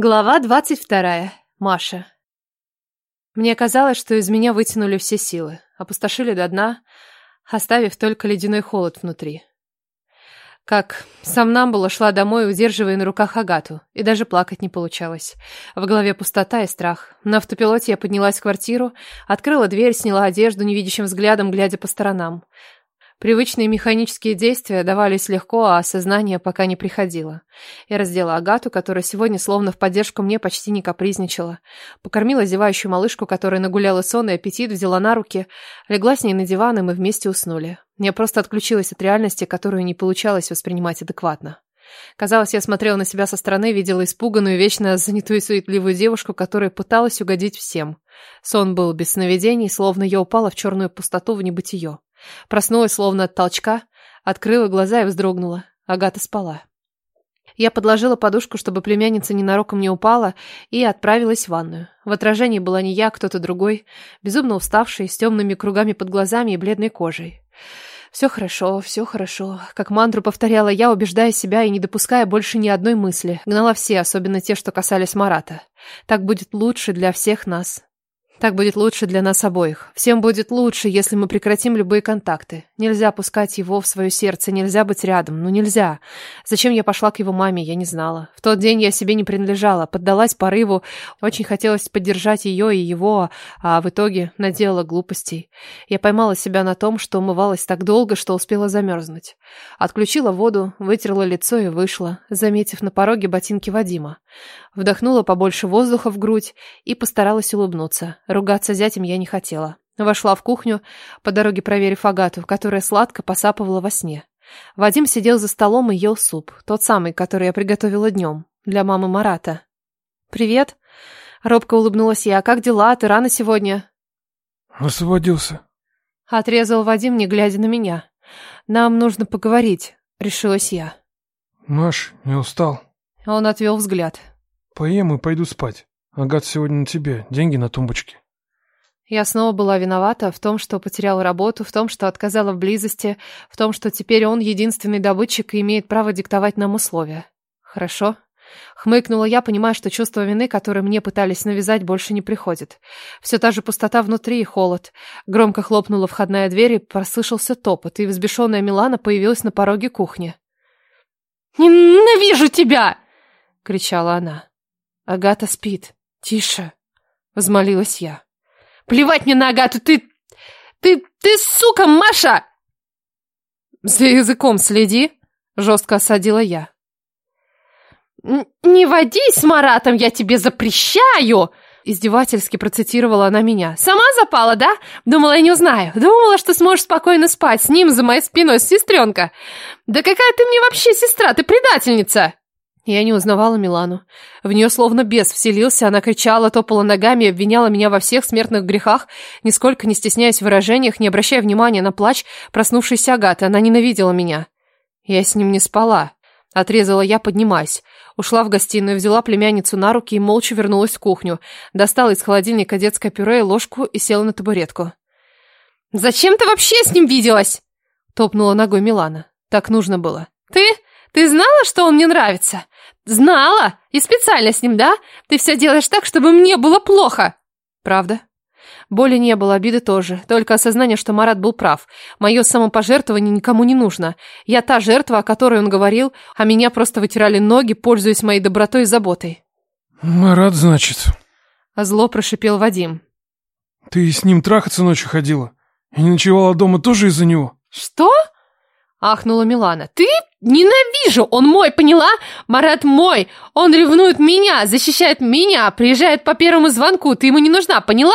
Глава двадцать вторая. Маша. Мне казалось, что из меня вытянули все силы, опустошили до дна, оставив только ледяной холод внутри. Как сам Намбула шла домой, удерживая на руках Агату, и даже плакать не получалось. В голове пустота и страх. На автопилоте я поднялась в квартиру, открыла дверь, сняла одежду, невидящим взглядом, глядя по сторонам. Привычные механические действия давались легко, а осознание пока не приходило. Я раздела Агату, которая сегодня словно в поддержку мне почти не капризничала. Покормила зевающую малышку, которая нагуляла сон и аппетит, взяла на руки, легла с ней на диван, и мы вместе уснули. Я просто отключилась от реальности, которую не получалось воспринимать адекватно. Казалось, я смотрела на себя со стороны, видела испуганную, вечно занятую и суетливую девушку, которая пыталась угодить всем. Сон был без сновидений, словно я упала в черную пустоту в небытие. Проснулась словно от толчка, открыла глаза и вздрогнула. Агата спала. Я подложила подушку, чтобы племянница ненароком не упала, и отправилась в ванную. В отражении была не я, а кто-то другой, безумно уставший, с темными кругами под глазами и бледной кожей. «Все хорошо, все хорошо», как мантру повторяла я, убеждая себя и не допуская больше ни одной мысли. Гнала все, особенно те, что касались Марата. «Так будет лучше для всех нас». Так будет лучше для нас обоих. Всем будет лучше, если мы прекратим любые контакты. Нельзя пускать его в свое сердце, нельзя быть рядом. Ну нельзя. Зачем я пошла к его маме, я не знала. В тот день я себе не принадлежала, поддалась порыву. Очень хотелось поддержать ее и его, а в итоге наделала глупостей. Я поймала себя на том, что умывалась так долго, что успела замерзнуть. Отключила воду, вытерла лицо и вышла, заметив на пороге ботинки Вадима. Вдохнула побольше воздуха в грудь и постаралась улыбнуться. Ругаться зятем я не хотела. Вошла в кухню, по дороге проверив Агату, которая сладко посапывала во сне. Вадим сидел за столом и ел суп, тот самый, который я приготовила днем, для мамы Марата. «Привет!» — робко улыбнулась я. «Как дела? Ты рано сегодня?» «Освободился», — отрезал Вадим, не глядя на меня. «Нам нужно поговорить», — решилась я. «Маш, не устал?» Он отвел взгляд. «Поем и пойду спать. Агат сегодня на тебе, деньги на тумбочке». Я снова была виновата в том, что потеряла работу, в том, что отказала в близости, в том, что теперь он единственный добытчик и имеет право диктовать нам условия. Хорошо. Хмыкнула я, понимая, что чувство вины, которое мне пытались навязать, больше не приходит. Все та же пустота внутри и холод. Громко хлопнула входная дверь, и послышался топот, и взбешенная Милана появилась на пороге кухни. «Ненавижу тебя!» — кричала она. «Агата спит. Тише!» — возмолилась я. Плевать мне на Агату, ты... Ты... Ты сука, Маша!» «За языком следи!» — жестко осадила я. «Не водись с Маратом, я тебе запрещаю!» Издевательски процитировала она меня. «Сама запала, да? Думала, я не узнаю. Думала, что сможешь спокойно спать с ним за моей спиной, сестренка. Да какая ты мне вообще сестра? Ты предательница!» Я не узнавала Милану. В нее словно бес вселился, она кричала, топала ногами и обвиняла меня во всех смертных грехах, нисколько не стесняясь в выражениях, не обращая внимания на плач проснувшейся Агаты. Она ненавидела меня. Я с ним не спала. Отрезала я, поднимаясь. Ушла в гостиную, взяла племянницу на руки и молча вернулась в кухню. Достала из холодильника детское пюре и ложку и села на табуретку. «Зачем ты вообще с ним виделась?» Топнула ногой Милана. Так нужно было. «Ты? Ты знала, что он мне нравится? Знала? И специально с ним, да? Ты все делаешь так, чтобы мне было плохо. Правда? Боли не было, обиды тоже. Только осознание, что Марат был прав. Мое самопожертвование никому не нужно. Я та жертва, о которой он говорил, а меня просто вытирали ноги, пользуясь моей добротой и заботой. «Марат, значит?» А зло прошипел Вадим. «Ты с ним трахаться ночью ходила? И не ночевала дома тоже из-за него?» «Что?» Ахнула Милана. «Ты? Ненавижу! Он мой, поняла? Марат мой! Он ревнует меня, защищает меня, приезжает по первому звонку. Ты ему не нужна, поняла?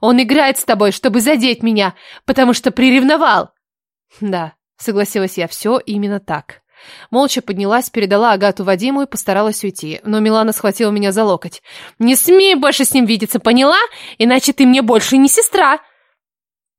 Он играет с тобой, чтобы задеть меня, потому что приревновал!» «Да», согласилась я, все именно так. Молча поднялась, передала Агату Вадиму и постаралась уйти, но Милана схватила меня за локоть. «Не смей больше с ним видеться, поняла? Иначе ты мне больше не сестра!»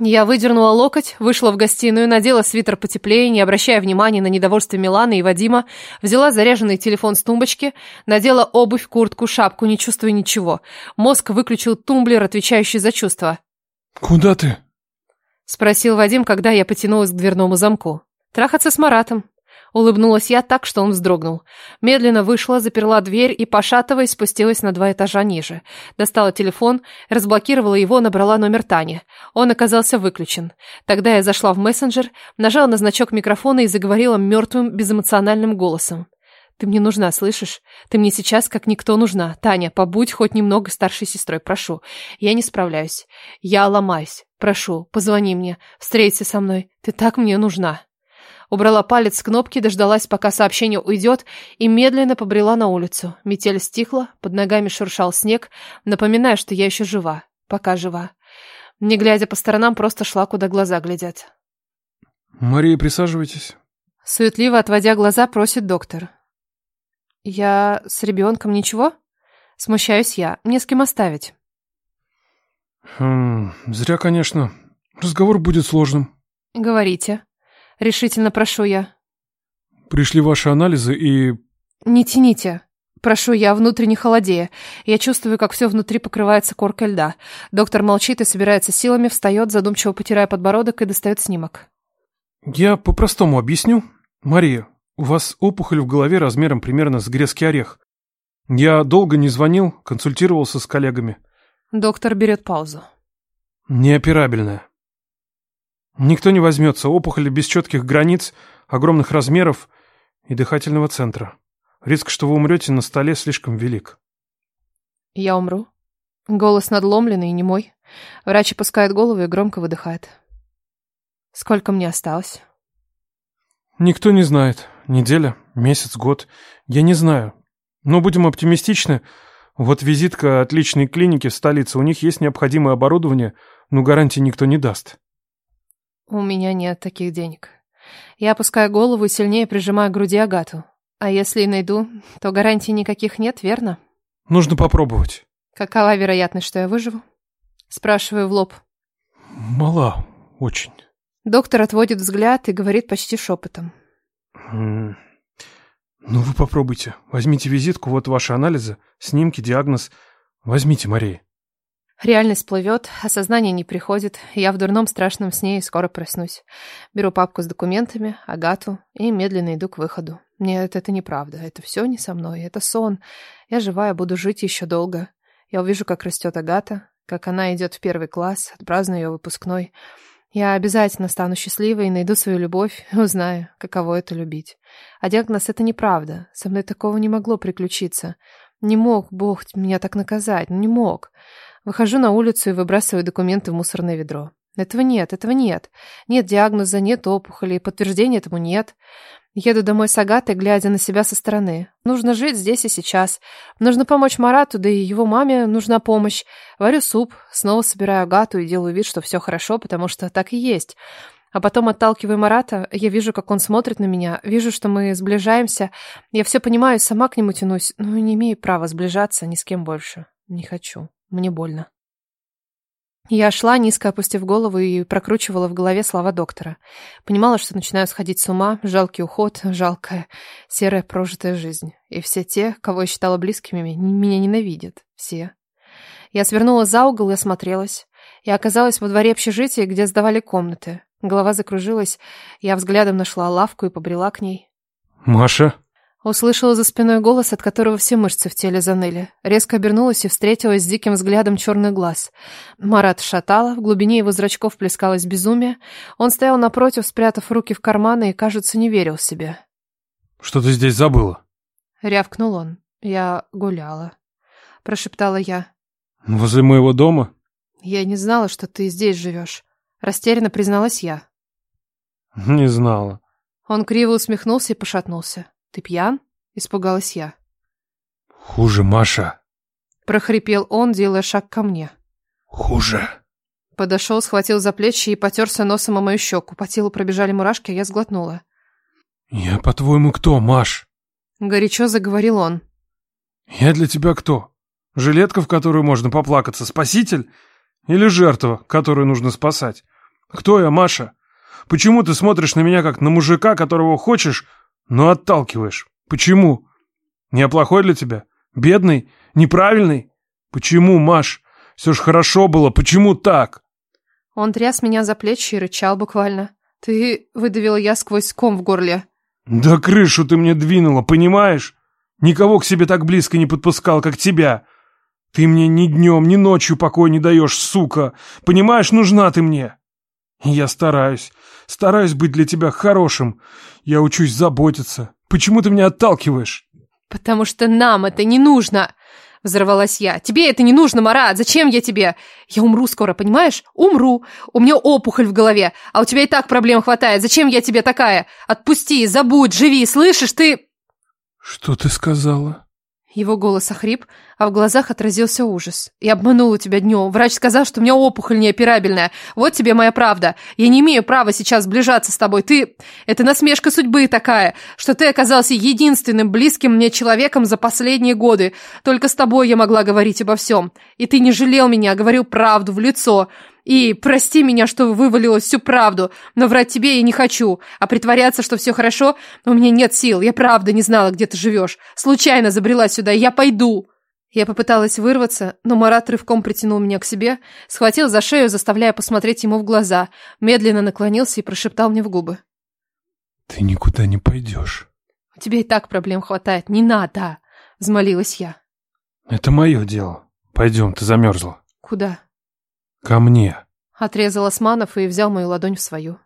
Я выдернула локоть, вышла в гостиную, надела свитер потеплее, не обращая внимания на недовольство Миланы и Вадима, взяла заряженный телефон с тумбочки, надела обувь, куртку, шапку, не чувствуя ничего. Мозг выключил тумблер, отвечающий за чувства. «Куда ты?» — спросил Вадим, когда я потянулась к дверному замку. «Трахаться с Маратом». Улыбнулась я так, что он вздрогнул. Медленно вышла, заперла дверь и, пошатываясь, спустилась на два этажа ниже. Достала телефон, разблокировала его, набрала номер Тани. Он оказался выключен. Тогда я зашла в мессенджер, нажала на значок микрофона и заговорила мертвым, безэмоциональным голосом. Ты мне нужна, слышишь? Ты мне сейчас как никто нужна. Таня, побудь хоть немного старшей сестрой, прошу. Я не справляюсь. Я ломаюсь. Прошу, позвони мне. Встреться со мной. Ты так мне нужна. Убрала палец с кнопки, дождалась, пока сообщение уйдет, и медленно побрела на улицу. Метель стихла, под ногами шуршал снег, напоминая, что я еще жива. Пока жива. Не глядя по сторонам, просто шла, куда глаза глядят. «Мария, присаживайтесь». Суетливо отводя глаза, просит доктор. «Я с ребенком ничего?» Смущаюсь я. Не с кем оставить. Хм, зря, конечно. Разговор будет сложным. Говорите. Решительно прошу я. Пришли ваши анализы и... Не тяните. Прошу я, внутренне холодея. Я чувствую, как все внутри покрывается коркой льда. Доктор молчит и собирается силами, встает, задумчиво потирая подбородок и достает снимок. Я по-простому объясню. Мария, у вас опухоль в голове размером примерно с грецкий орех. Я долго не звонил, консультировался с коллегами. Доктор берет паузу. Неоперабельная. Никто не возьмется. Опухоль без четких границ, огромных размеров и дыхательного центра. Риск, что вы умрете на столе, слишком велик. Я умру. Голос надломленный и немой. Врач опускает голову и громко выдыхает. Сколько мне осталось? Никто не знает. Неделя, месяц, год. Я не знаю. Но будем оптимистичны. Вот визитка отличной клиники в столице. У них есть необходимое оборудование, но гарантии никто не даст. У меня нет таких денег. Я опускаю голову и сильнее прижимаю к груди Агату. А если и найду, то гарантий никаких нет, верно? Нужно попробовать. Какова вероятность, что я выживу? Спрашиваю в лоб. Мала, очень. Доктор отводит взгляд и говорит почти шепотом. Ну, вы попробуйте. Возьмите визитку, вот ваши анализы, снимки, диагноз. Возьмите, Мария. Реальность плывет, осознание не приходит. Я в дурном страшном сне и скоро проснусь. Беру папку с документами, Агату и медленно иду к выходу. Нет, это неправда. Это все не со мной. Это сон. Я живая, буду жить еще долго. Я увижу, как растет Агата, как она идет в первый класс, отпраздную ее выпускной. Я обязательно стану счастливой и найду свою любовь, и узнаю, каково это любить. А диагноз — это неправда. Со мной такого не могло приключиться. Не мог Бог меня так наказать, не мог. Выхожу на улицу и выбрасываю документы в мусорное ведро. Этого нет, этого нет. Нет диагноза, нет опухоли, подтверждения этому нет. Еду домой с Агатой, глядя на себя со стороны. Нужно жить здесь и сейчас. Нужно помочь Марату, да и его маме нужна помощь. Варю суп, снова собираю Агату и делаю вид, что все хорошо, потому что так и есть. А потом отталкиваю Марата, я вижу, как он смотрит на меня, вижу, что мы сближаемся. Я все понимаю, сама к нему тянусь, но не имею права сближаться ни с кем больше. Не хочу. Мне больно. Я шла, низко опустив голову, и прокручивала в голове слова доктора. Понимала, что начинаю сходить с ума, жалкий уход, жалкая, серая прожитая жизнь. И все те, кого я считала близкими, меня ненавидят. Все. Я свернула за угол и осмотрелась. Я оказалась во дворе общежития, где сдавали комнаты. Голова закружилась, я взглядом нашла лавку и побрела к ней. «Маша?» Услышала за спиной голос, от которого все мышцы в теле заныли. Резко обернулась и встретилась с диким взглядом черных глаз. Марат шатала, в глубине его зрачков плескалось безумие. Он стоял напротив, спрятав руки в карманы и, кажется, не верил себе. «Что ты здесь забыла?» Рявкнул он. «Я гуляла», — прошептала я. «Возле моего дома?» «Я не знала, что ты здесь живешь», — растерянно призналась я. «Не знала». Он криво усмехнулся и пошатнулся. «Ты пьян?» — испугалась я. «Хуже, Маша!» — прохрипел он, делая шаг ко мне. «Хуже!» Подошел, схватил за плечи и потерся носом о мою щеку. По телу пробежали мурашки, а я сглотнула. «Я, по-твоему, кто, Маш?» Горячо заговорил он. «Я для тебя кто? Жилетка, в которую можно поплакаться, спаситель? Или жертва, которую нужно спасать? Кто я, Маша? Почему ты смотришь на меня, как на мужика, которого хочешь, но отталкиваешь. Почему? Я плохой для тебя? Бедный? Неправильный? Почему, Маш? Все ж хорошо было, почему так? Он тряс меня за плечи и рычал буквально. Ты выдавила я сквозь ком в горле. Да крышу ты мне двинула, понимаешь? Никого к себе так близко не подпускал, как тебя. Ты мне ни днем, ни ночью покой не даешь, сука. Понимаешь, нужна ты мне. Я стараюсь, стараюсь быть для тебя хорошим. Я учусь заботиться. Почему ты меня отталкиваешь? Потому что нам это не нужно. Взорвалась я. «Тебе это не нужно, Марат! Зачем я тебе? Я умру скоро, понимаешь? Умру! У меня опухоль в голове, а у тебя и так проблем хватает. Зачем я тебе такая? Отпусти, забудь, живи, слышишь, ты...» «Что ты сказала?» Его голос охрип, а в глазах отразился ужас. «Я обманула тебя днем. Врач сказал, что у меня опухоль неоперабельная. Вот тебе моя правда. Я не имею права сейчас сближаться с тобой. Ты... Это насмешка судьбы такая, что ты оказался единственным близким мне человеком за последние годы. Только с тобой я могла говорить обо всем. И ты не жалел меня, а говорил правду в лицо. И прости меня, что вывалилась всю правду, но врать тебе я не хочу, а притворяться, что все хорошо, у меня нет сил, я правда не знала, где ты живешь. Случайно забрела сюда, я пойду. Я попыталась вырваться, но Марат рывком притянул меня к себе, схватил за шею, заставляя посмотреть ему в глаза, медленно наклонился и прошептал мне в губы. «Ты никуда не пойдешь». «У тебя и так проблем хватает, не надо!» — взмолилась я. «Это мое дело. Пойдем, ты замерзла». «Куда?» «Ко мне!» Отрезал Османов и взял мою ладонь в свою.